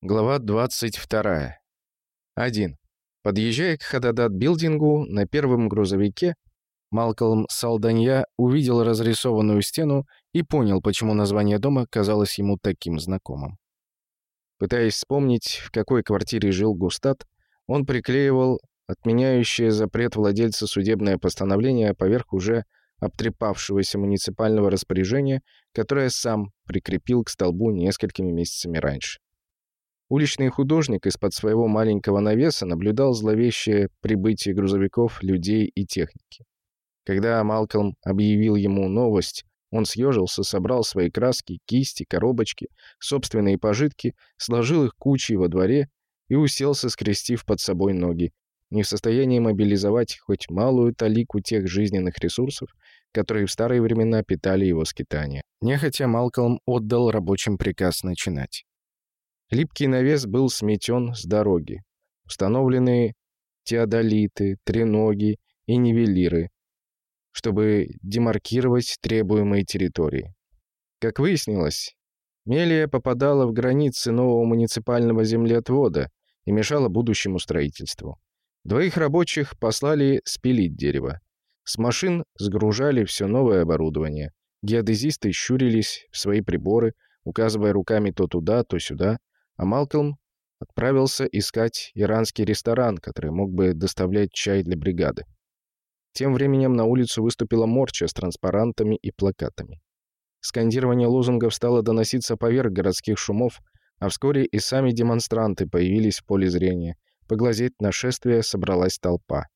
Глава 22. 1. Подъезжая к Хададат-билдингу, на первом грузовике Малкольм Салданья увидел разрисованную стену и понял, почему название дома казалось ему таким знакомым. Пытаясь вспомнить, в какой квартире жил Густат, он приклеивал отменяющее запрет владельца судебное постановление поверх уже обтрепавшегося муниципального распоряжения, которое сам прикрепил к столбу несколькими месяцами раньше. Уличный художник из-под своего маленького навеса наблюдал зловещее прибытие грузовиков, людей и техники. Когда Малкольм объявил ему новость, он съежился, собрал свои краски, кисти, коробочки, собственные пожитки, сложил их кучей во дворе и уселся, скрестив под собой ноги, не в состоянии мобилизовать хоть малую талику тех жизненных ресурсов, которые в старые времена питали его скитания. Нехотя Малкольм отдал рабочим приказ начинать. Липкий навес был сметен с дороги. Установлены теодолиты, треноги и нивелиры, чтобы демаркировать требуемые территории. Как выяснилось, Мелия попадала в границы нового муниципального землеотвода и мешала будущему строительству. Двоих рабочих послали спилить дерево. С машин сгружали все новое оборудование. Геодезисты щурились в свои приборы, указывая руками то туда, то сюда а Малкольм отправился искать иранский ресторан, который мог бы доставлять чай для бригады. Тем временем на улицу выступила Морча с транспарантами и плакатами. Скандирование лозунгов стало доноситься поверх городских шумов, а вскоре и сами демонстранты появились в поле зрения. Поглазеть на шествие собралась толпа.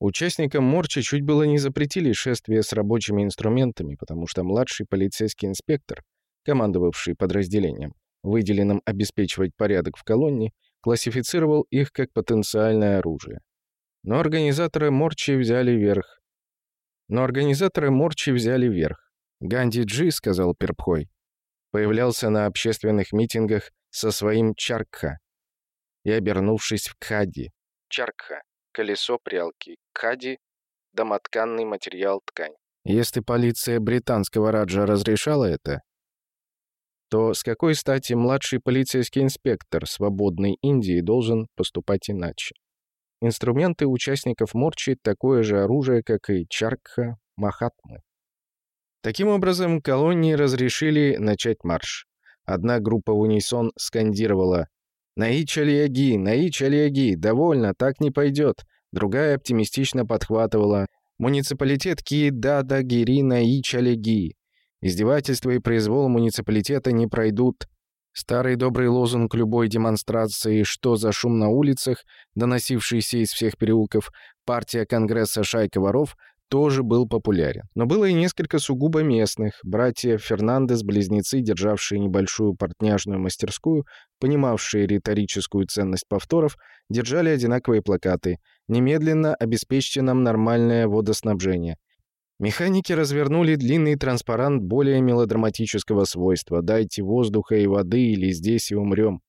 Участникам Морчи чуть было не запретили шествие с рабочими инструментами, потому что младший полицейский инспектор, командовавший подразделением, выделенным обеспечивать порядок в колонне, классифицировал их как потенциальное оружие. Но организаторы Морчи взяли верх. Но организаторы Морчи взяли верх. Ганди Джи, сказал Перпхой, появлялся на общественных митингах со своим Чаркха и обернувшись в Кхади. Чаркха — колесо прялки, Кхади — домотканный материал ткань. Если полиция британского Раджа разрешала это, то с какой стати младший полицейский инспектор свободной Индии должен поступать иначе? Инструменты участников Морчи — такое же оружие, как и Чаркха Махатмы. Таким образом, колонии разрешили начать марш. Одна группа в унисон скандировала «Наи Чалияги! Наи Чалияги! Довольно, так не пойдет!» Другая оптимистично подхватывала «Муниципалитет Ки-Дада-Гири! Издевательства и произвол муниципалитета не пройдут. Старый добрый лозунг любой демонстрации «Что за шум на улицах», доносившийся из всех переулков, партия Конгресса «Шайка воров» тоже был популярен. Но было и несколько сугубо местных. Братья Фернандес-близнецы, державшие небольшую портняжную мастерскую, понимавшие риторическую ценность повторов, держали одинаковые плакаты «Немедленно обеспечьте нам нормальное водоснабжение». Механики развернули длинный транспарант более мелодраматического свойства «Дайте воздуха и воды, или здесь и умрем».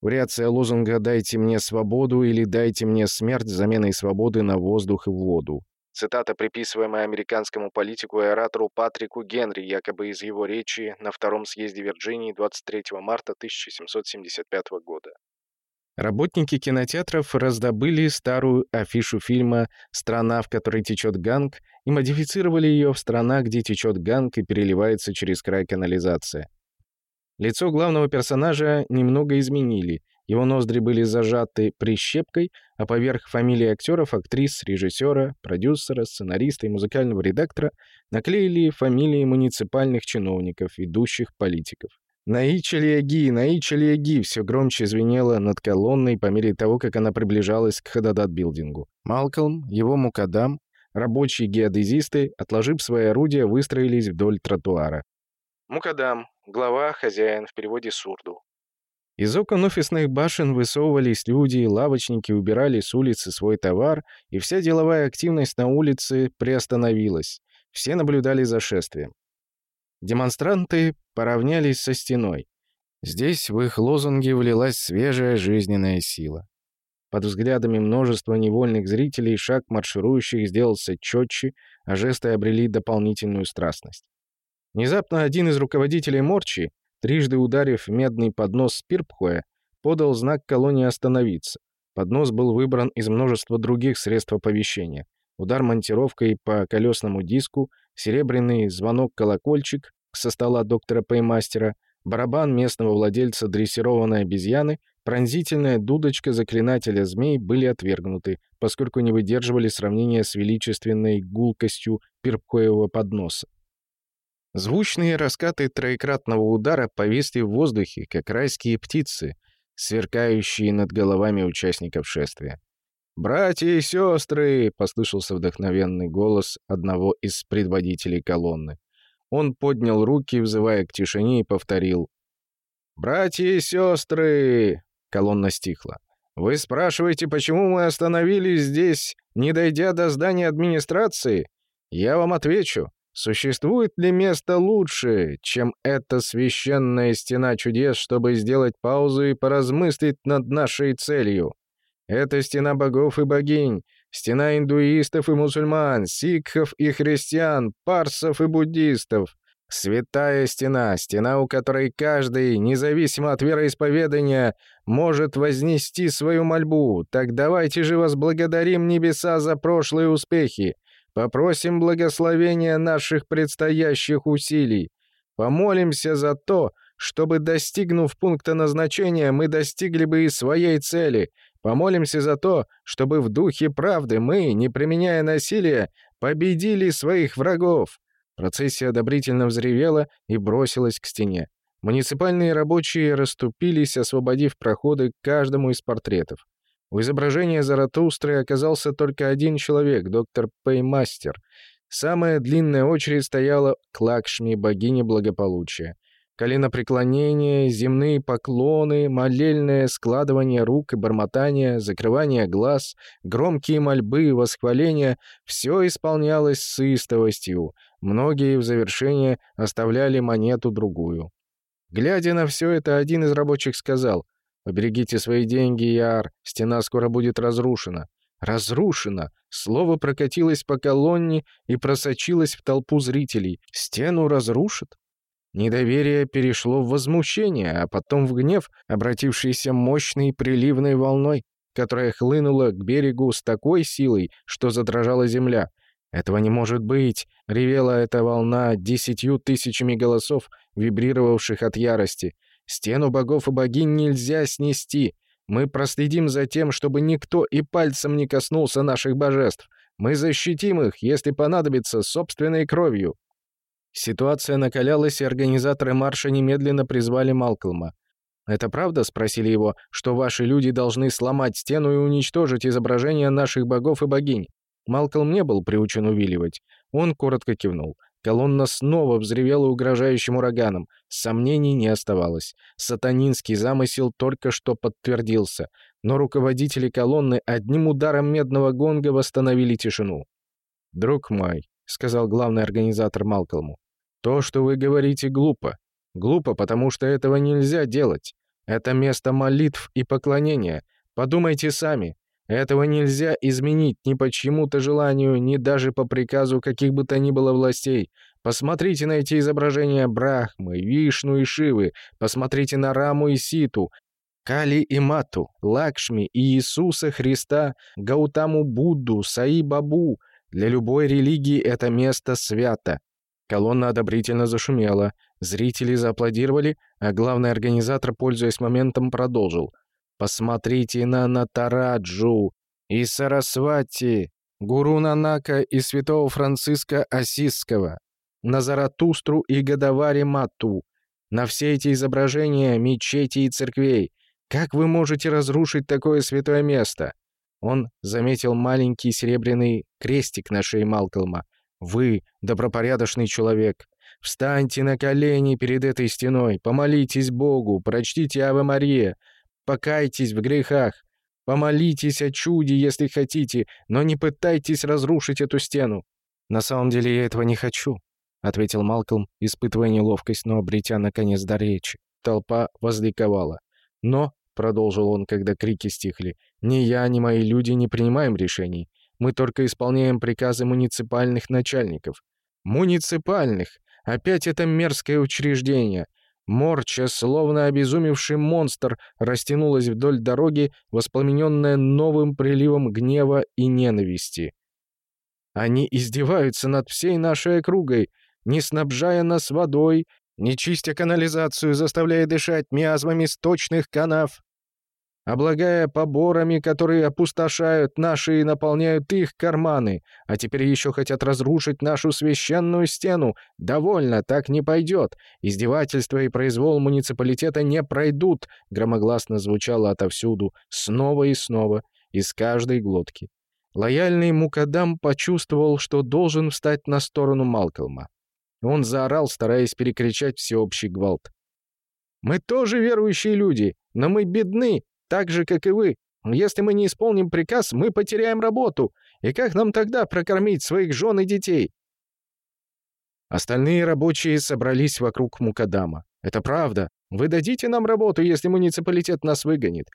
Вариация лозунга «Дайте мне свободу» или «Дайте мне смерть» заменой свободы на воздух и воду. Цитата, приписываемая американскому политику и оратору Патрику Генри, якобы из его речи на Втором съезде Вирджинии 23 марта 1775 года. Работники кинотеатров раздобыли старую афишу фильма «Страна, в которой течет Ганг» и модифицировали ее в «Страна, где течет Ганг и переливается через край канализация». Лицо главного персонажа немного изменили. Его ноздри были зажаты прищепкой, а поверх фамилии актеров, актрис, режиссера, продюсера, сценариста и музыкального редактора наклеили фамилии муниципальных чиновников, ведущих политиков. «Наи Чалиаги! Наи Чалиаги!» все громче звенело над колонной по мере того, как она приближалась к Хададат-билдингу. Малкольм, его мукадам, рабочие геодезисты, отложив свои орудия, выстроились вдоль тротуара. Мукадам, глава, хозяин, в переводе сурду. Из окон офисных башен высовывались люди, лавочники убирали с улицы свой товар, и вся деловая активность на улице приостановилась. Все наблюдали за шествием. Демонстранты поравнялись со стеной. Здесь в их лозунги влилась свежая жизненная сила. Под взглядами множества невольных зрителей шаг марширующих сделался четче, а жесты обрели дополнительную страстность. Внезапно один из руководителей Морчи, трижды ударив медный поднос Спирпхуя, подал знак колонии остановиться. Поднос был выбран из множества других средств оповещения. Удар монтировкой по колесному диску, серебряный звонок-колокольчик со стола доктора Пеймастера, барабан местного владельца дрессированной обезьяны, пронзительная дудочка заклинателя змей были отвергнуты, поскольку не выдерживали сравнения с величественной гулкостью пирпкоевого подноса. Звучные раскаты троекратного удара повисли в воздухе, как райские птицы, сверкающие над головами участников шествия. «Братья и сестры!» — послышался вдохновенный голос одного из предводителей колонны. Он поднял руки, взывая к тишине, и повторил. «Братья и сестры!» — колонна стихла. «Вы спрашиваете, почему мы остановились здесь, не дойдя до здания администрации? Я вам отвечу. Существует ли место лучше, чем эта священная стена чудес, чтобы сделать паузу и поразмыслить над нашей целью? Это стена богов и богинь, стена индуистов и мусульман, сикхов и христиан, парсов и буддистов. Святая стена, стена, у которой каждый, независимо от вероисповедания, может вознести свою мольбу. Так давайте же возблагодарим небеса за прошлые успехи. Попросим благословения наших предстоящих усилий. Помолимся за то, чтобы, достигнув пункта назначения, мы достигли бы и своей цели. Помолимся за то, чтобы в духе правды мы, не применяя насилия, победили своих врагов». Процессия одобрительно взревела и бросилась к стене. Муниципальные рабочие расступились, освободив проходы к каждому из портретов. У изображения Заратустры оказался только один человек, доктор Пеймастер. Самая длинная очередь стояла к Лакшми, богине благополучия. Коленопреклонение, земные поклоны, молельное складывание рук и бормотание, закрывание глаз, громкие мольбы, восхваления — все исполнялось с истовостью. Многие в завершение оставляли монету другую. Глядя на все это, один из рабочих сказал, Поберегите свои деньги, Яр, стена скоро будет разрушена. Разрушена! Слово прокатилось по колонне и просочилось в толпу зрителей. Стену разрушат? Недоверие перешло в возмущение, а потом в гнев, обратившийся мощной приливной волной, которая хлынула к берегу с такой силой, что задрожала земля. «Этого не может быть!» — ревела эта волна десятью тысячами голосов, вибрировавших от ярости. Стену богов и богинь нельзя снести. Мы проследим за тем, чтобы никто и пальцем не коснулся наших божеств. Мы защитим их, если понадобится, собственной кровью». Ситуация накалялась, и организаторы марша немедленно призвали Малкольма. «Это правда?» — спросили его, что ваши люди должны сломать стену и уничтожить изображения наших богов и богинь. Малкольм не был приучен увиливать. Он коротко кивнул. Колонна снова взревела угрожающим ураганом. Сомнений не оставалось. Сатанинский замысел только что подтвердился, но руководители колонны одним ударом медного гонга восстановили тишину. «Друг мой», — сказал главный организатор Малкольму, — «то, что вы говорите, глупо. Глупо, потому что этого нельзя делать. Это место молитв и поклонения. Подумайте сами. Этого нельзя изменить ни по чьему-то желанию, ни даже по приказу каких бы то ни было властей. Посмотрите на эти изображения Брахмы, Вишну и Шивы, посмотрите на Раму и Ситу, Кали и Мату, Лакшми и Иисуса Христа, Гаутаму Будду, Саи Бабу. Для любой религии это место свято. Колонна одобрительно зашумела, зрители зааплодировали, а главный организатор, пользуясь моментом, продолжил — Посмотрите на Натараджу и Сарасвати, Гуру Нанака и святого Франциска Осисского, на Заратустру и Гадавари Мату, на все эти изображения мечети и церквей. Как вы можете разрушить такое святое место?» Он заметил маленький серебряный крестик на шее Малкольма. «Вы, добропорядочный человек, встаньте на колени перед этой стеной, помолитесь Богу, прочтите Аве Мария, Покайтесь в грехах. Помолитесь о чуде, если хотите, но не пытайтесь разрушить эту стену. На самом деле я этого не хочу, ответил Малкольм, испытывая неловкость, но обретя наконец до речи. Толпа возликовала. Но, продолжил он, когда крики стихли, ни я, ни мои люди не принимаем решений. Мы только исполняем приказы муниципальных начальников. Муниципальных! Опять это мерзкое учреждение. Морча, словно обезумевший монстр, растянулась вдоль дороги, воспламененная новым приливом гнева и ненависти. Они издеваются над всей нашей округой, не снабжая нас водой, не чистя канализацию, заставляя дышать миазмами сточных канав, облагая поборами, которые опустошают наши и наполняют их карманы, а теперь еще хотят разрушить нашу священную стену. Довольно, так не пойдет. Издевательства и произвол муниципалитета не пройдут, громогласно звучало отовсюду, снова и снова, из каждой глотки. Лояльный Мукадам почувствовал, что должен встать на сторону Малкольма. Он заорал, стараясь перекричать всеобщий гвалт. «Мы тоже верующие люди, но мы бедны, так же, как и вы. Если мы не исполним приказ, мы потеряем работу. И как нам тогда прокормить своих жен и детей?» Остальные рабочие собрались вокруг Мукадама. «Это правда. Вы дадите нам работу, если муниципалитет нас выгонит.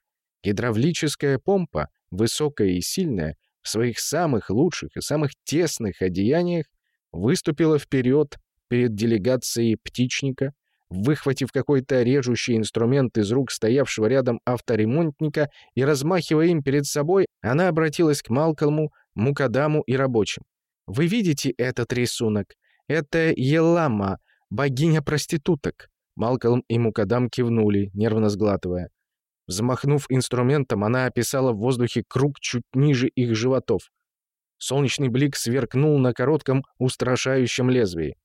Гидравлическая помпа, высокая и сильная, в своих самых лучших и самых тесных одеяниях выступила вперед перед делегацией птичника, выхватив какой-то режущий инструмент из рук стоявшего рядом авторемонтника и размахивая им перед собой, она обратилась к Малкольму, Мукадаму и рабочим. «Вы видите этот рисунок? Это Елама, богиня проституток». Малкольм и Мукадам кивнули, нервно сглатывая. Взмахнув инструментом, она описала в воздухе круг чуть ниже их животов. Солнечный блик сверкнул на коротком, устрашающем лезвии.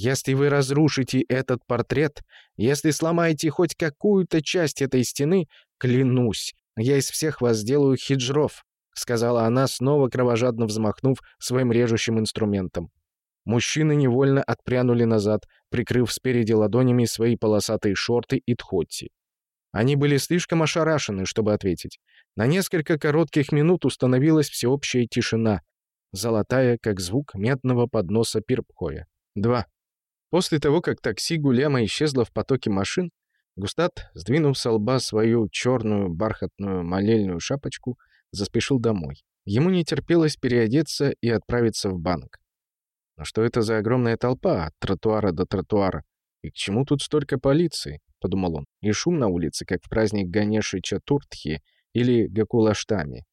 Если вы разрушите этот портрет, если сломаете хоть какую-то часть этой стены, клянусь, я из всех вас сделаю хиджров», — сказала она, снова кровожадно взмахнув своим режущим инструментом. Мужчины невольно отпрянули назад, прикрыв спереди ладонями свои полосатые шорты и тхотти. Они были слишком ошарашены, чтобы ответить. На несколько коротких минут установилась всеобщая тишина, золотая, как звук медного подноса Пирпхоя. Два. После того, как такси Гулема исчезло в потоке машин, Густат, сдвинув со лба свою черную бархатную молельную шапочку, заспешил домой. Ему не терпелось переодеться и отправиться в банк. Но что это за огромная толпа от тротуара до тротуара? И к чему тут столько полиции? — подумал он. И шум на улице, как в праздник Ганеши Чатуртхи или Гакулаштами.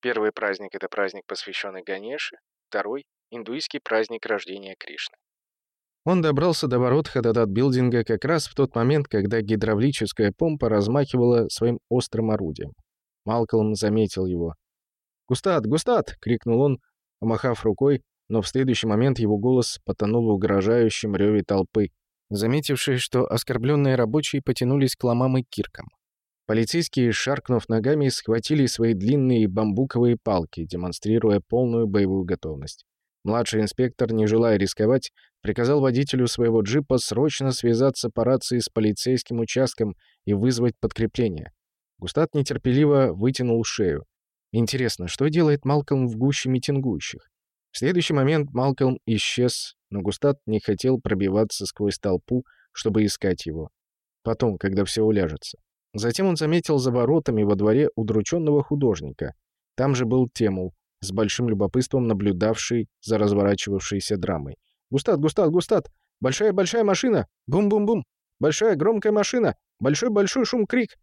Первый праздник — это праздник, посвященный Ганеше. Второй — индуистский праздник рождения Кришны. Он добрался до ворот Хададат-билдинга как раз в тот момент, когда гидравлическая помпа размахивала своим острым орудием. Малкольм заметил его. «Густат! Густат!» — крикнул он, помахав рукой, но в следующий момент его голос потонул в угрожающем реве толпы, заметившие, что оскорбленные рабочие потянулись к ломам и киркам. Полицейские, шаркнув ногами, схватили свои длинные бамбуковые палки, демонстрируя полную боевую готовность. Младший инспектор, не желая рисковать, приказал водителю своего джипа срочно связаться по рации с полицейским участком и вызвать подкрепление. Густат нетерпеливо вытянул шею. Интересно, что делает Малкольм в гуще митингующих? В следующий момент Малкольм исчез, но Густат не хотел пробиваться сквозь толпу, чтобы искать его. Потом, когда все уляжется. Затем он заметил за воротами во дворе удрученного художника. Там же был Темул, с большим любопытством наблюдавший за разворачивавшейся драмой. «Густат, Густат, Густат! Большая-большая машина! Бум-бум-бум! Большая громкая машина! Большой-большой шум-крик!»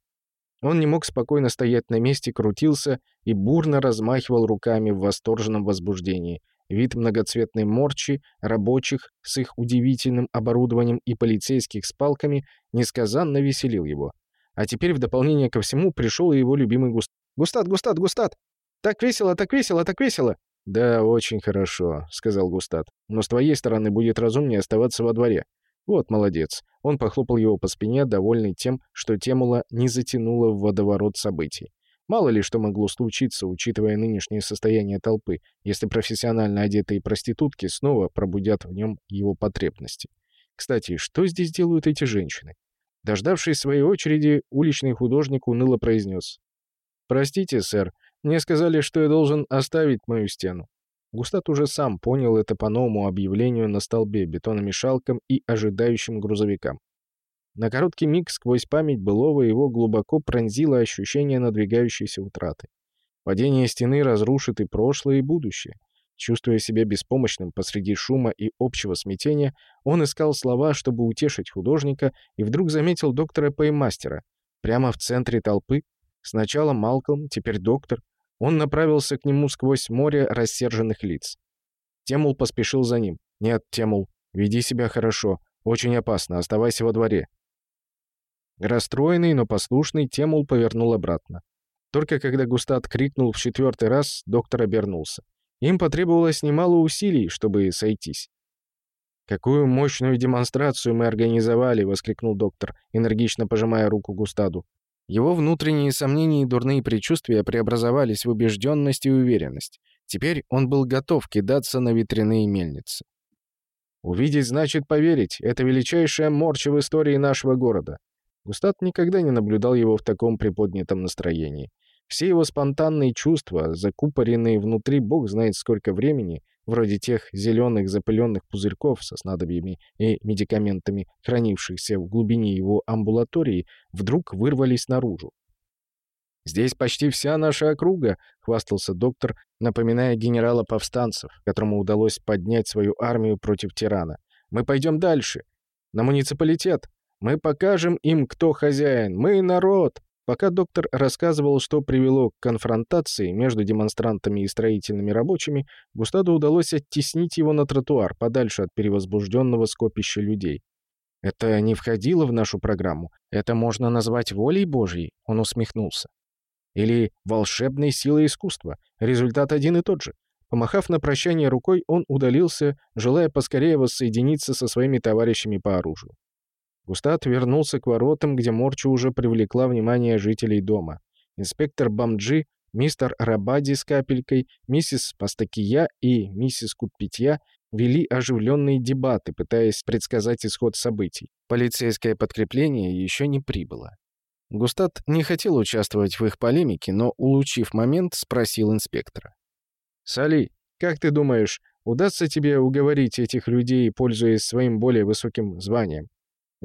Он не мог спокойно стоять на месте, крутился и бурно размахивал руками в восторженном возбуждении. Вид многоцветной морчи, рабочих с их удивительным оборудованием и полицейских с палками несказанно веселил его. А теперь в дополнение ко всему пришел его любимый Густат. «Густат, Густат, Густат! Так весело, так весело, так весело!» «Да, очень хорошо», — сказал Густат. «Но с твоей стороны будет разумнее оставаться во дворе». «Вот, молодец». Он похлопал его по спине, довольный тем, что Темула не затянула в водоворот событий. Мало ли что могло случиться, учитывая нынешнее состояние толпы, если профессионально одетые проститутки снова пробудят в нем его потребности. Кстати, что здесь делают эти женщины? Дождавшись своей очереди, уличный художник уныло произнес. «Простите, сэр, мне сказали, что я должен оставить мою стену. Густат уже сам понял это по новому объявлению на столбе, бетономешалкам и ожидающим грузовикам. На короткий миг сквозь память былого его глубоко пронзило ощущение надвигающейся утраты. Падение стены разрушит и прошлое, и будущее. Чувствуя себя беспомощным посреди шума и общего смятения, он искал слова, чтобы утешить художника, и вдруг заметил доктора Пеймастера. Прямо в центре толпы. Сначала Малком, теперь доктор. Он направился к нему сквозь море рассерженных лиц. Темул поспешил за ним. «Нет, Темул, веди себя хорошо. Очень опасно. Оставайся во дворе». Расстроенный, но послушный, Темул повернул обратно. Только когда Густат крикнул в четвертый раз, доктор обернулся. Им потребовалось немало усилий, чтобы сойтись. «Какую мощную демонстрацию мы организовали!» — воскликнул доктор, энергично пожимая руку Густаду. Его внутренние сомнения и дурные предчувствия преобразовались в убежденность и уверенность. Теперь он был готов кидаться на ветряные мельницы. «Увидеть значит поверить. Это величайшая морча в истории нашего города». Густат никогда не наблюдал его в таком приподнятом настроении. Все его спонтанные чувства, закупоренные внутри бог знает сколько времени, вроде тех зеленых запыленных пузырьков со снадобьями и медикаментами, хранившихся в глубине его амбулатории, вдруг вырвались наружу. «Здесь почти вся наша округа», — хвастался доктор, напоминая генерала повстанцев, которому удалось поднять свою армию против тирана. «Мы пойдем дальше. На муниципалитет. Мы покажем им, кто хозяин. Мы народ. Пока доктор рассказывал, что привело к конфронтации между демонстрантами и строительными рабочими, Густаду удалось оттеснить его на тротуар, подальше от перевозбужденного скопища людей. «Это не входило в нашу программу. Это можно назвать волей Божьей», — он усмехнулся. «Или волшебной силой искусства. Результат один и тот же». Помахав на прощание рукой, он удалился, желая поскорее воссоединиться со своими товарищами по оружию. Густат вернулся к воротам, где Морчу уже привлекла внимание жителей дома. Инспектор Бамджи, мистер Рабади с капелькой, миссис Пастакия и миссис Кутпитья вели оживленные дебаты, пытаясь предсказать исход событий. Полицейское подкрепление еще не прибыло. Густат не хотел участвовать в их полемике, но, улучив момент, спросил инспектора. «Сали, как ты думаешь, удастся тебе уговорить этих людей, пользуясь своим более высоким званием?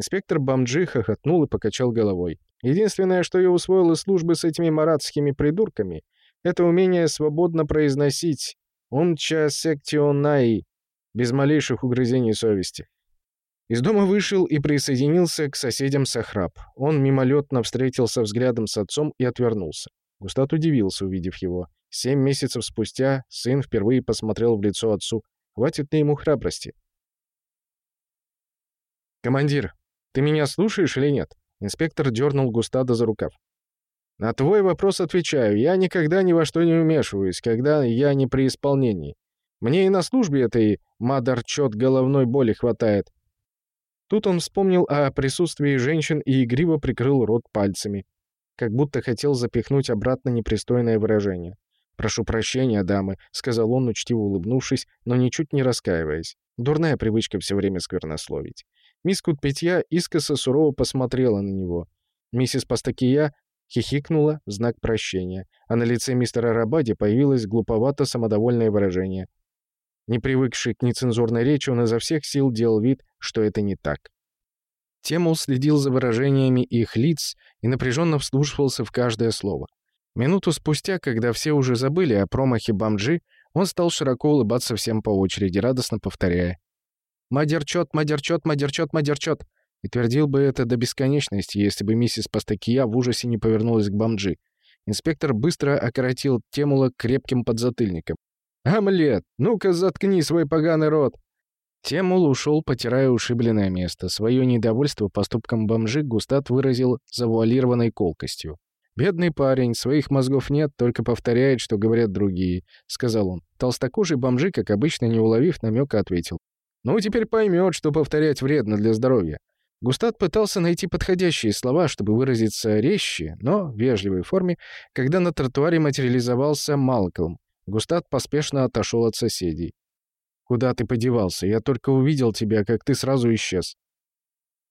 Инспектор Бамджи хохотнул и покачал головой. Единственное, что я усвоил из службы с этими маратскими придурками, это умение свободно произносить «умча сектионаи» без малейших угрызений совести. Из дома вышел и присоединился к соседям Сахраб. Он мимолетно встретился взглядом с отцом и отвернулся. Густат удивился, увидев его. Семь месяцев спустя сын впервые посмотрел в лицо отцу. Хватит ли ему храбрости? «Командир, ты меня слушаешь или нет?» Инспектор дернул Густада за рукав. «На твой вопрос отвечаю. Я никогда ни во что не вмешиваюсь, когда я не при исполнении. Мне и на службе этой мадарчет головной боли хватает». Тут он вспомнил о присутствии женщин и игриво прикрыл рот пальцами, как будто хотел запихнуть обратно непристойное выражение. «Прошу прощения, дамы», — сказал он, учтиво улыбнувшись, но ничуть не раскаиваясь. Дурная привычка все время сквернословить. Мисс Кутпетья искоса сурово посмотрела на него. Миссис Пастакия хихикнула в знак прощения, а на лице мистера Рабади появилось глуповато самодовольное выражение. Не привыкший к нецензурной речи, он изо всех сил делал вид, что это не так. Темул следил за выражениями их лиц и напряженно вслушивался в каждое слово. Минуту спустя, когда все уже забыли о промахе Бамджи, он стал широко улыбаться всем по очереди, радостно повторяя «Мадерчот, мадерчот, мадерчот, мадерчот!» И твердил бы это до бесконечности, если бы миссис Пастакия в ужасе не повернулась к бомджи. Инспектор быстро окоротил Темула крепким подзатыльником. «Амлет, ну-ка заткни свой поганый рот!» Темул ушел, потирая ушибленное место. Свое недовольство поступком бомжи Густат выразил завуалированной колкостью. «Бедный парень, своих мозгов нет, только повторяет, что говорят другие», — сказал он. Толстокожий бомжи, как обычно, не уловив намека, ответил. Ну, теперь поймет, что повторять вредно для здоровья. Густат пытался найти подходящие слова, чтобы выразиться резче, но в вежливой форме, когда на тротуаре материализовался Малкольм. Густат поспешно отошел от соседей. «Куда ты подевался? Я только увидел тебя, как ты сразу исчез».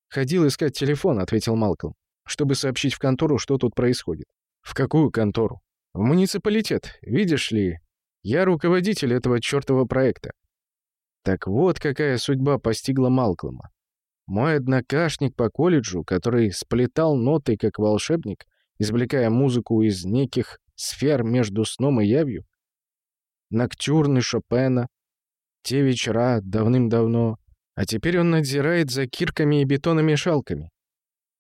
«Ходил искать телефон», — ответил Малкольм, «чтобы сообщить в контору, что тут происходит». «В какую контору?» «В муниципалитет. Видишь ли, я руководитель этого чертова проекта. Так вот какая судьба постигла Малкома. Мой однокашник по колледжу, который сплетал ноты как волшебник, извлекая музыку из неких сфер между сном и явью, ноктюрны Шопена, те вечера давным-давно, а теперь он надзирает за кирками и бетономешалками.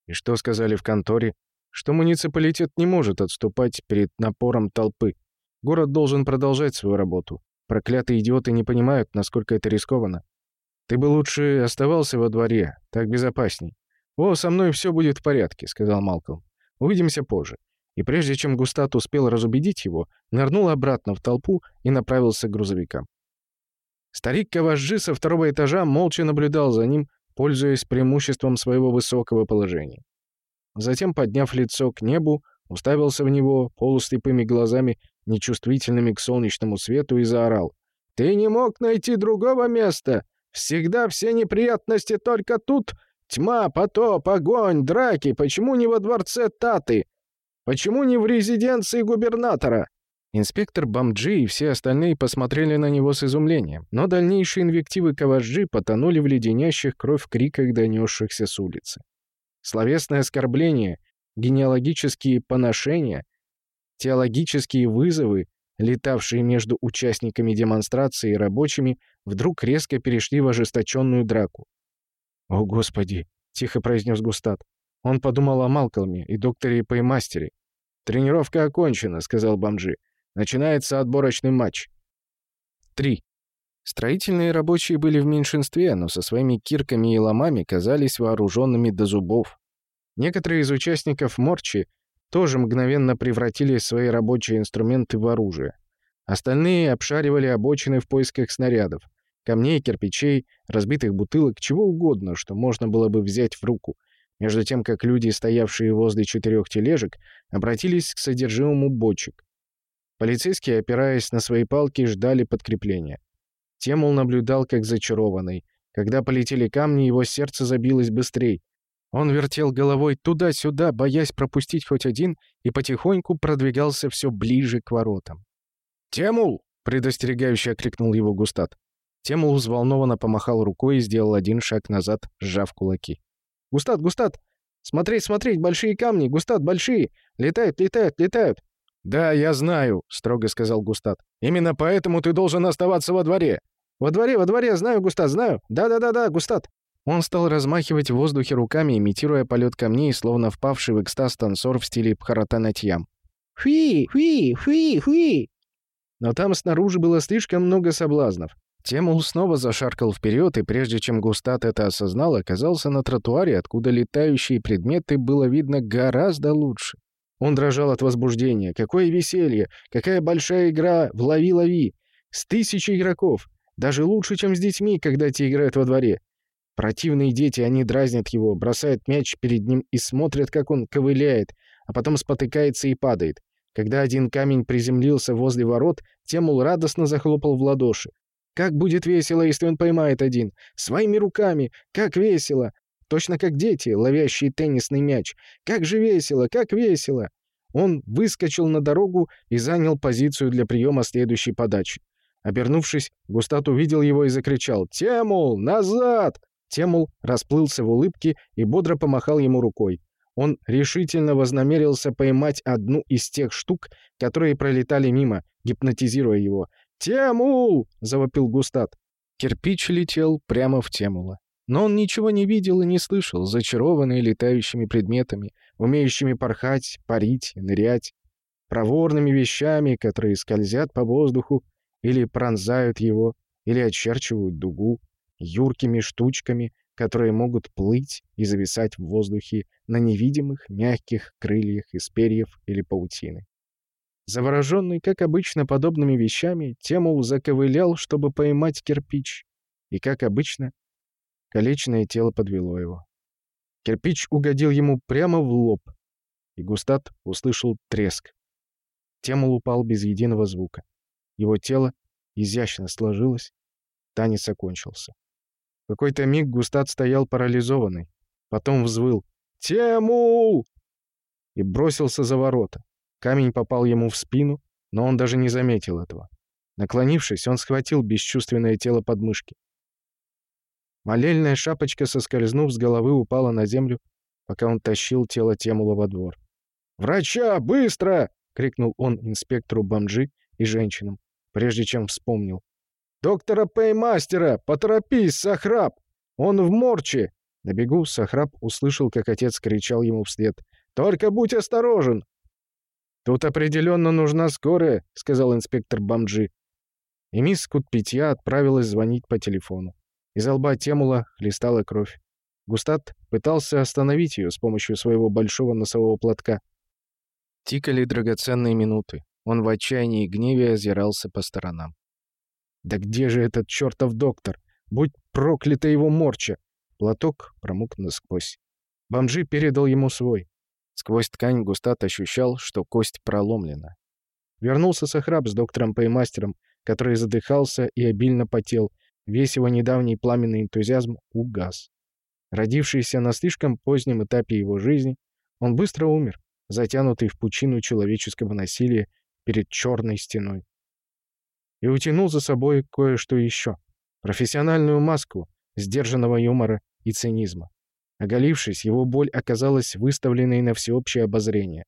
И что сказали в конторе? Что муниципалитет не может отступать перед напором толпы. Город должен продолжать свою работу. Проклятые идиоты не понимают, насколько это рискованно. Ты бы лучше оставался во дворе, так безопасней. «О, со мной все будет в порядке», — сказал Малкольм. «Увидимся позже». И прежде чем Густат успел разубедить его, нырнул обратно в толпу и направился к грузовикам. Старик Каважжи со второго этажа молча наблюдал за ним, пользуясь преимуществом своего высокого положения. Затем, подняв лицо к небу, уставился в него полуслепыми глазами, нечувствительными к солнечному свету, и заорал. «Ты не мог найти другого места! Всегда все неприятности только тут! Тьма, потоп, огонь, драки! Почему не во дворце Таты? Почему не в резиденции губернатора?» Инспектор Бамджи и все остальные посмотрели на него с изумлением, но дальнейшие инвективы Каважджи потонули в леденящих кровь криках, донесшихся с улицы. Словесное оскорбление, генеалогические поношения, теологические вызовы, летавшие между участниками демонстрации и рабочими, вдруг резко перешли в ожесточенную драку. «О, Господи!» — тихо произнес Густат. Он подумал о Малкольме и докторе Пеймастере. «Тренировка окончена», — сказал Бомжи. Начинается отборочный матч. 3. Строительные рабочие были в меньшинстве, но со своими кирками и ломами казались вооруженными до зубов. Некоторые из участников Морчи тоже мгновенно превратили свои рабочие инструменты в оружие. Остальные обшаривали обочины в поисках снарядов, камней, кирпичей, разбитых бутылок, чего угодно, что можно было бы взять в руку, между тем как люди, стоявшие возле четырех тележек, обратились к содержимому бочек. Полицейские, опираясь на свои палки, ждали подкрепления. Темул наблюдал, как зачарованный. Когда полетели камни, его сердце забилось быстрее. Он вертел головой туда-сюда, боясь пропустить хоть один, и потихоньку продвигался все ближе к воротам. «Темул!» — предостерегающе окликнул его Густат. Темул взволнованно помахал рукой и сделал один шаг назад, сжав кулаки. «Густат, Густат! Смотреть, смотреть! Большие камни! Густат, большие! Летают, летают, летают!» «Да, я знаю», — строго сказал Густат. «Именно поэтому ты должен оставаться во дворе». «Во дворе, во дворе, знаю, Густат, знаю. Да-да-да-да, Густат». Он стал размахивать в воздухе руками, имитируя полет камней, словно впавший в экстаз танцор в стиле Бхаратанатьям. «Хви! Хви! Хви! Хви!» Но там снаружи было слишком много соблазнов. Темул снова зашаркал вперед, и прежде чем Густат это осознал, оказался на тротуаре, откуда летающие предметы было видно гораздо лучше. Он дрожал от возбуждения. Какое веселье! Какая большая игра в «Лови-лови!» С тысячей игроков! Даже лучше, чем с детьми, когда те играют во дворе. Противные дети, они дразнят его, бросают мяч перед ним и смотрят, как он ковыляет, а потом спотыкается и падает. Когда один камень приземлился возле ворот, Темул радостно захлопал в ладоши. Как будет весело, если он поймает один. Своими руками. Как весело. Точно как дети, ловящие теннисный мяч. Как же весело, как весело! Он выскочил на дорогу и занял позицию для приема следующей подачи. Обернувшись, Густат увидел его и закричал «Темул, назад!» Темул расплылся в улыбке и бодро помахал ему рукой. Он решительно вознамерился поймать одну из тех штук, которые пролетали мимо, гипнотизируя его. «Темул!» — завопил Густат. Кирпич летел прямо в Темула. Но он ничего не видел и не слышал, зачарованный летающими предметами, умеющими порхать, парить, нырять, проворными вещами, которые скользят по воздуху или пронзают его, или очерчивают дугу, юркими штучками, которые могут плыть и зависать в воздухе на невидимых мягких крыльях из перьев или паутины. Завороженный, как обычно, подобными вещами, Темул заковылял, чтобы поймать кирпич. И, как обычно, Калечное тело подвело его. Кирпич угодил ему прямо в лоб, и Густат услышал треск. Темул упал без единого звука. Его тело изящно сложилось, танец окончился. Какой-то миг Густат стоял парализованный, потом взвыл «Темул!» и бросился за ворота. Камень попал ему в спину, но он даже не заметил этого. Наклонившись, он схватил бесчувственное тело под мышки. Молельная шапочка, соскользнув с головы, упала на землю, пока он тащил тело Темула во двор. «Врача! Быстро!» — крикнул он инспектору бомжи и женщинам. прежде чем вспомнил. «Доктора Пеймастера! Поторопись, Сахраб! Он в морче!» На бегу Сахраб услышал, как отец кричал ему вслед. «Только будь осторожен!» «Тут определенно нужна скорая», — сказал инспектор Бамджи. И мисс Кутпитья отправилась звонить по телефону. Из лба Темула хлестала кровь. Густат пытался остановить ее с помощью своего большого носового платка. Тикали драгоценные минуты. Он в отчаянии и гневе озирался по сторонам. «Да где же этот чертов доктор? Будь проклята его морча!» Платок промок насквозь. Бомжи передал ему свой. Сквозь ткань Густат ощущал, что кость проломлена. Вернулся Сахраб с доктором Пеймастером, который задыхался и обильно потел. Весь его недавний пламенный энтузиазм угас. Родившийся на слишком позднем этапе его жизни, он быстро умер, затянутый в пучину человеческого насилия перед черной стеной. И утянул за собой кое-что еще. Профессиональную маску сдержанного юмора и цинизма. Оголившись, его боль оказалась выставленной на всеобщее обозрение.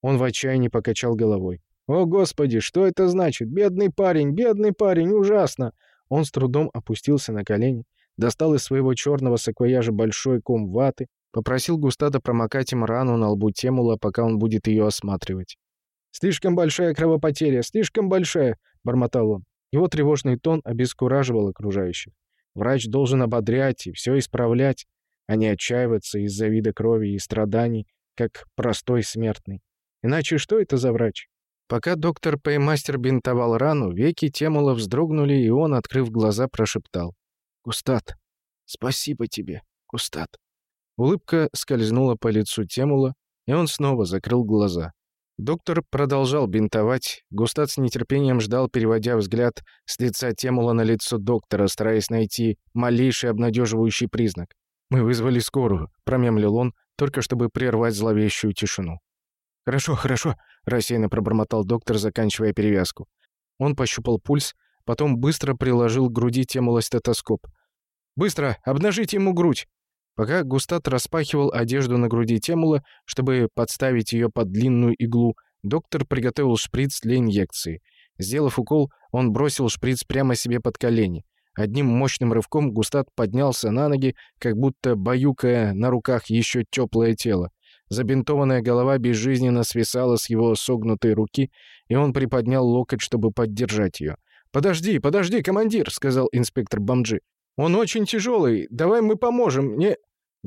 Он в отчаянии покачал головой. «О, Господи, что это значит? Бедный парень, бедный парень, ужасно!» Он с трудом опустился на колени, достал из своего черного саквояжа большой ком ваты, попросил Густада промокать им рану на лбу Темула, пока он будет ее осматривать. «Слишком большая кровопотеря, слишком большая!» — бормотал он. Его тревожный тон обескураживал окружающих. Врач должен ободрять и все исправлять, а не отчаиваться из-за вида крови и страданий, как простой смертный. Иначе что это за врач? Пока доктор Пеймастер бинтовал рану, веки Темула вздрогнули, и он, открыв глаза, прошептал. «Кустат, спасибо тебе, Кустат». Улыбка скользнула по лицу Темула, и он снова закрыл глаза. Доктор продолжал бинтовать. Густат с нетерпением ждал, переводя взгляд с лица Темула на лицо доктора, стараясь найти малейший обнадеживающий признак. «Мы вызвали скорую», — промямлил он, только чтобы прервать зловещую тишину. «Хорошо, хорошо», — рассеянно пробормотал доктор, заканчивая перевязку. Он пощупал пульс, потом быстро приложил к груди Темула стетоскоп. «Быстро! Обнажите ему грудь!» Пока Густат распахивал одежду на груди Темула, чтобы подставить ее под длинную иглу, доктор приготовил шприц для инъекции. Сделав укол, он бросил шприц прямо себе под колени. Одним мощным рывком Густат поднялся на ноги, как будто баюкая на руках еще теплое тело. Забинтованная голова безжизненно свисала с его согнутой руки, и он приподнял локоть, чтобы поддержать ее. «Подожди, подожди, командир!» — сказал инспектор Бомджи. «Он очень тяжелый. Давай мы поможем. Не...»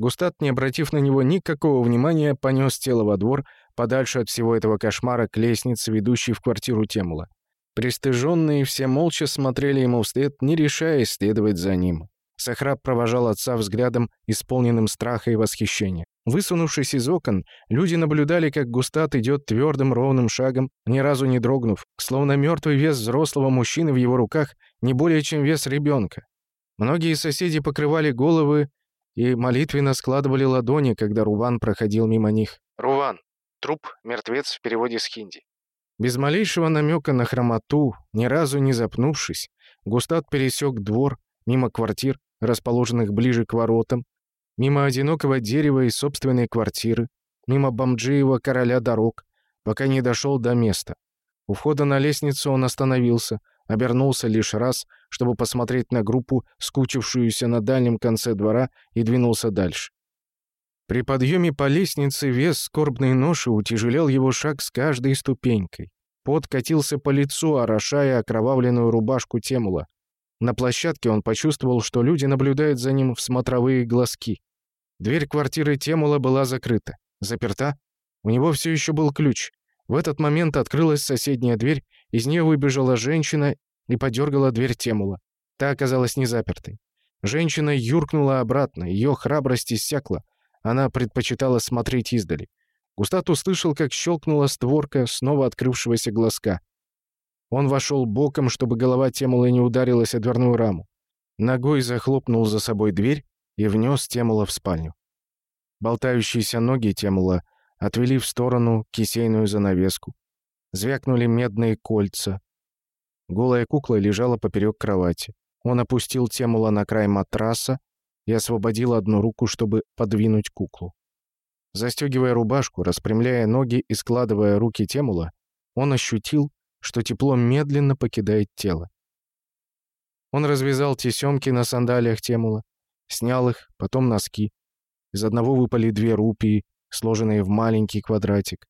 Густат, не обратив на него никакого внимания, понес тело во двор, подальше от всего этого кошмара к лестнице, ведущей в квартиру Темула. Пристыженные все молча смотрели ему вслед, не решаясь следовать за ним. Сахраб провожал отца взглядом, исполненным страха и восхищения. Высунувшись из окон, люди наблюдали, как Густат идет твердым ровным шагом, ни разу не дрогнув, словно мертвый вес взрослого мужчины в его руках не более чем вес ребенка. Многие соседи покрывали головы и молитвенно складывали ладони, когда Руван проходил мимо них. Руван. Труп, мертвец в переводе с хинди. Без малейшего намека на хромоту, ни разу не запнувшись, Густат пересек двор, мимо квартир, расположенных ближе к воротам, мимо одинокого дерева и собственной квартиры, мимо бомджиева короля дорог, пока не дошел до места. У входа на лестницу он остановился, обернулся лишь раз, чтобы посмотреть на группу, скучившуюся на дальнем конце двора, и двинулся дальше. При подъеме по лестнице вес скорбной ноши утяжелял его шаг с каждой ступенькой. Пот катился по лицу, орошая окровавленную рубашку Темула. На площадке он почувствовал, что люди наблюдают за ним в смотровые глазки. Дверь квартиры Темула была закрыта. Заперта? У него все еще был ключ. В этот момент открылась соседняя дверь, из нее выбежала женщина и подергала дверь Темула. Та оказалась не запертой. Женщина юркнула обратно, ее храбрость иссякла. Она предпочитала смотреть издали. Густат услышал, как щелкнула створка снова открывшегося глазка. Он вошел боком, чтобы голова Темула не ударилась о дверную раму. Ногой захлопнул за собой дверь и внес Темула в спальню. Болтающиеся ноги Темула отвели в сторону кисейную занавеску. Звякнули медные кольца. Голая кукла лежала поперек кровати. Он опустил Темула на край матраса и освободил одну руку, чтобы подвинуть куклу. Застегивая рубашку, распрямляя ноги и складывая руки Темула, он ощутил, что тепло медленно покидает тело. Он развязал тесемки на сандалиях Темула, снял их, потом носки. Из одного выпали две рупии, сложенные в маленький квадратик.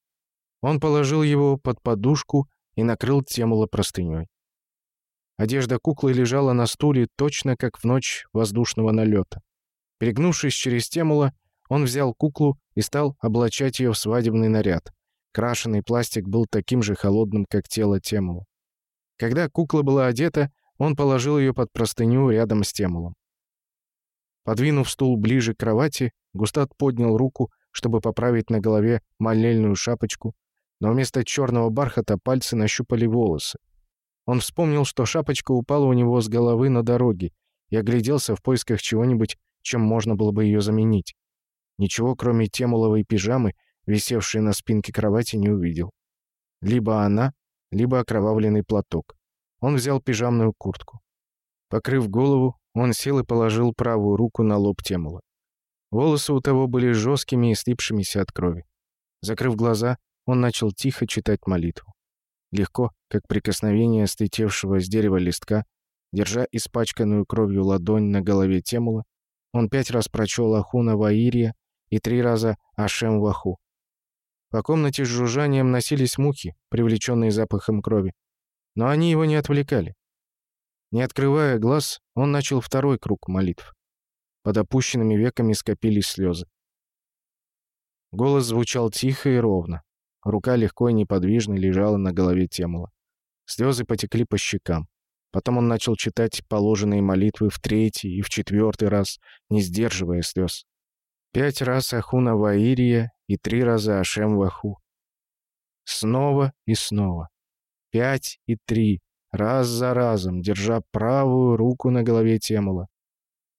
Он положил его под подушку и накрыл Темула простыней. Одежда куклы лежала на стуле точно как в ночь воздушного налета. Перегнувшись через Темула, он взял куклу и стал облачать ее в свадебный наряд. Крашеный пластик был таким же холодным, как тело Темула. Когда кукла была одета, он положил ее под простыню рядом с Темулом. Подвинув стул ближе к кровати, Густат поднял руку, чтобы поправить на голове молельную шапочку, но вместо черного бархата пальцы нащупали волосы. Он вспомнил, что шапочка упала у него с головы на дороге, и огляделся в поисках чего-нибудь, чем можно было бы ее заменить. Ничего, кроме темуловой пижамы, висевшей на спинке кровати, не увидел. Либо она, либо окровавленный платок. Он взял пижамную куртку. Покрыв голову, он сел и положил правую руку на лоб Темула. Волосы у того были жесткими и слипшимися от крови. Закрыв глаза, он начал тихо читать молитву. Легко, как прикосновение слетевшего с дерева листка, держа испачканную кровью ладонь на голове Темула, он пять раз прочел Ахуна Ваирия и три раза Ашем Ваху. По комнате с жужжанием носились мухи, привлеченные запахом крови. Но они его не отвлекали. Не открывая глаз, он начал второй круг молитв. Под опущенными веками скопились слезы. Голос звучал тихо и ровно. Рука легко и неподвижно лежала на голове Темула. Слезы потекли по щекам. Потом он начал читать положенные молитвы в третий и в четвертый раз, не сдерживая слез. Пять раз Ахуна Ваирия и три раза Ашем Ваху. Снова и снова пять и три, раз за разом, держа правую руку на голове Темула.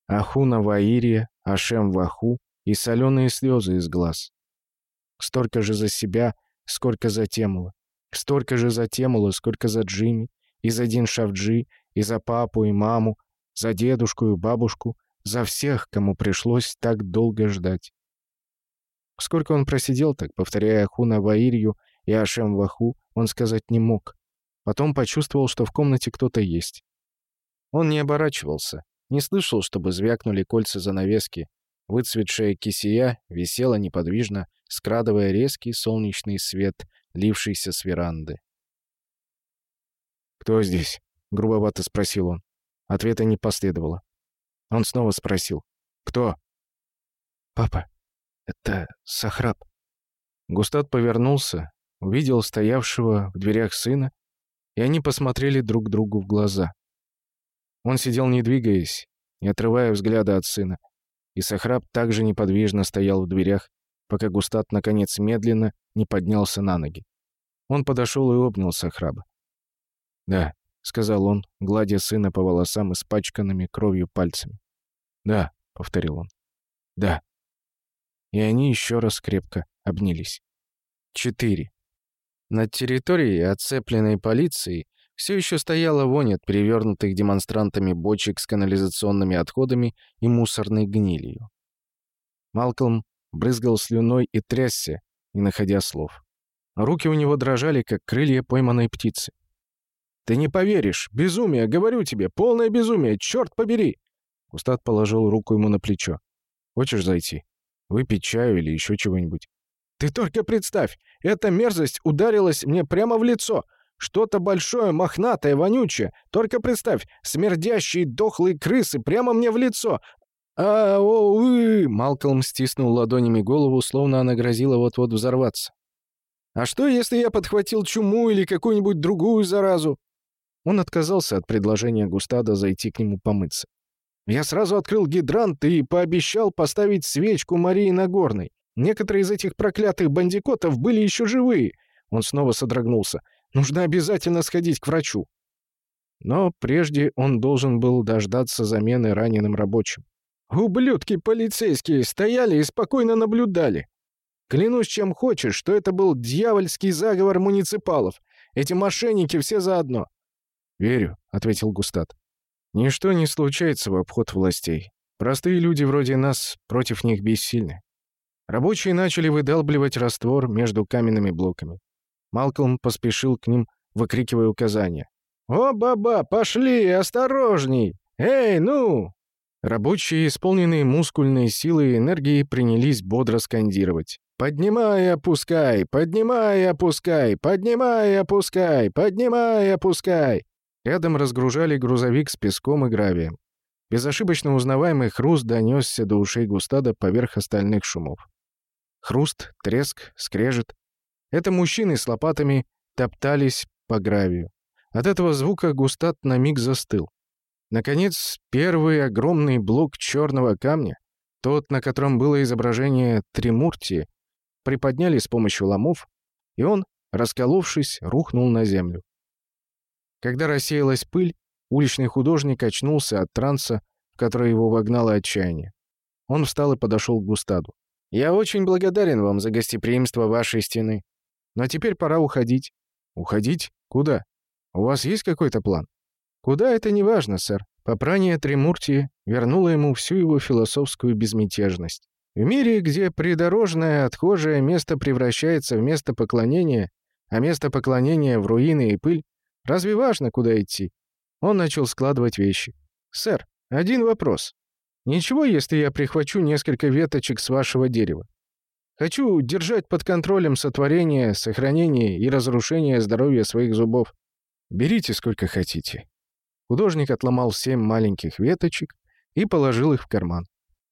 Ахуна Ваирия, Ашем Ваху и соленые слезы из глаз. Столько же за себя, сколько за Темула. Столько же за Темула, сколько за Джимми, и за Дин Шавджи, и за папу и маму, за дедушку и бабушку, за всех, кому пришлось так долго ждать. Сколько он просидел так, повторяя Ахуна Ваирью и Ашем Ваху, он сказать не мог. Потом почувствовал, что в комнате кто-то есть. Он не оборачивался, не слышал, чтобы звякнули кольца занавески. Выцветшая кисия висела неподвижно, скрадывая резкий солнечный свет, лившийся с веранды. «Кто здесь?» — грубовато спросил он. Ответа не последовало. Он снова спросил. «Кто?» «Папа, это Сахраб». Густат повернулся, увидел стоявшего в дверях сына и они посмотрели друг другу в глаза. Он сидел не двигаясь, не отрывая взгляда от сына, и Сахраб также неподвижно стоял в дверях, пока Густат, наконец, медленно не поднялся на ноги. Он подошел и обнял Сахраба. «Да», — сказал он, гладя сына по волосам испачканными кровью пальцами. «Да», — повторил он. «Да». И они еще раз крепко обнялись. Четыре. Над территорией, оцепленной полицией, все еще стояла вонь от перевернутых демонстрантами бочек с канализационными отходами и мусорной гнилью. Малкольм брызгал слюной и трясся, не находя слов. Руки у него дрожали, как крылья пойманной птицы. «Ты не поверишь! Безумие! Говорю тебе! Полное безумие! Черт побери!» Устат положил руку ему на плечо. «Хочешь зайти? Выпить чаю или еще чего-нибудь?» Ты только представь, эта мерзость ударилась мне прямо в лицо. Что-то большое, мохнатое, вонючее. Только представь, смердящие дохлые крысы прямо мне в лицо. а о уы Малкольм стиснул ладонями голову, словно она грозила вот-вот взорваться. «А что, если я подхватил чуму или какую-нибудь другую заразу?» Он отказался от предложения Густада зайти к нему помыться. «Я сразу открыл гидрант и пообещал поставить свечку Марии Нагорной. Некоторые из этих проклятых бандикотов были еще живые. Он снова содрогнулся. Нужно обязательно сходить к врачу. Но прежде он должен был дождаться замены раненым рабочим. Ублюдки полицейские стояли и спокойно наблюдали. Клянусь чем хочешь, что это был дьявольский заговор муниципалов. Эти мошенники все заодно. «Верю», — ответил Густат. «Ничто не случается в обход властей. Простые люди вроде нас против них бессильны. Рабочие начали выдалбливать раствор между каменными блоками. Малкольм поспешил к ним, выкрикивая указания. «О, баба, пошли, осторожней! Эй, ну!» Рабочие, исполненные мускульной силой и энергии, принялись бодро скандировать. «Поднимай опускай! Поднимай опускай! Поднимай опускай! Поднимай опускай!» Рядом разгружали грузовик с песком и гравием. Безошибочно узнаваемый хруст донесся до ушей Густада поверх остальных шумов. Хруст, треск, скрежет. Это мужчины с лопатами топтались по гравию. От этого звука Густат на миг застыл. Наконец, первый огромный блок черного камня, тот, на котором было изображение Тримурти, приподняли с помощью ломов, и он, расколовшись, рухнул на землю. Когда рассеялась пыль, уличный художник очнулся от транса, в который его вогнало отчаяние. Он встал и подошел к Густаду. «Я очень благодарен вам за гостеприимство вашей стены. Но теперь пора уходить». «Уходить? Куда? У вас есть какой-то план?» «Куда это не важно, сэр. Попрание Тримурти вернуло ему всю его философскую безмятежность. В мире, где придорожное отхожее место превращается в место поклонения, а место поклонения в руины и пыль, разве важно, куда идти? Он начал складывать вещи. «Сэр, один вопрос. Ничего, если я прихвачу несколько веточек с вашего дерева? Хочу держать под контролем сотворение, сохранение и разрушение здоровья своих зубов. Берите сколько хотите». Художник отломал семь маленьких веточек и положил их в карман.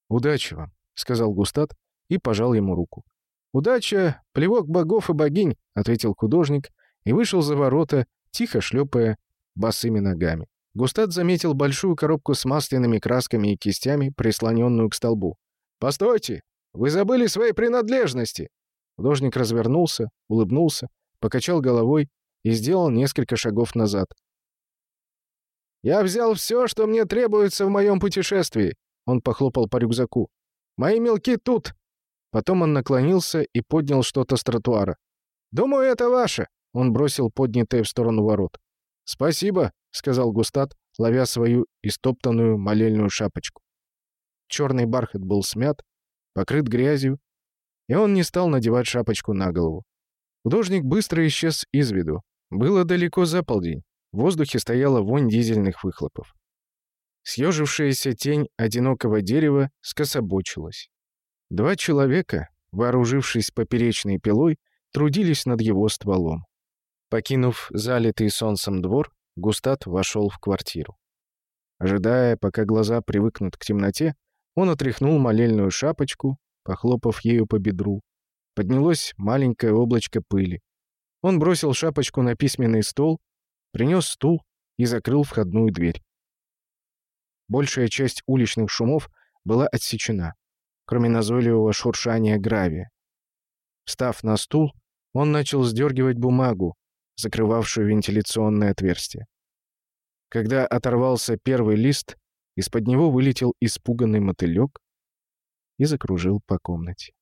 «Удачи вам!» — сказал Густат и пожал ему руку. «Удача, плевок богов и богинь», — ответил художник и вышел за ворота, тихо шлепая босыми ногами. Густат заметил большую коробку с масляными красками и кистями, прислоненную к столбу. «Постойте! Вы забыли свои принадлежности!» Художник развернулся, улыбнулся, покачал головой и сделал несколько шагов назад. «Я взял все, что мне требуется в моем путешествии!» Он похлопал по рюкзаку. Мои мелки тут!» Потом он наклонился и поднял что-то с тротуара. «Думаю, это ваше!» Он бросил поднятое в сторону ворот. «Спасибо», — сказал Густат, ловя свою истоптанную молельную шапочку. Черный бархат был смят, покрыт грязью, и он не стал надевать шапочку на голову. Художник быстро исчез из виду. Было далеко за полдень. В воздухе стояла вонь дизельных выхлопов. Съежившаяся тень одинокого дерева скособочилась. Два человека, вооружившись поперечной пилой, трудились над его стволом. Покинув залитый солнцем двор, Густат вошел в квартиру. Ожидая, пока глаза привыкнут к темноте, он отряхнул молельную шапочку, похлопав ею по бедру. Поднялось маленькое облачко пыли. Он бросил шапочку на письменный стол, принес стул и закрыл входную дверь. Большая часть уличных шумов была отсечена, кроме назойливого шуршания гравия. Встав на стул, он начал сдергивать бумагу, закрывавшую вентиляционное отверстие. Когда оторвался первый лист, из-под него вылетел испуганный мотылек и закружил по комнате.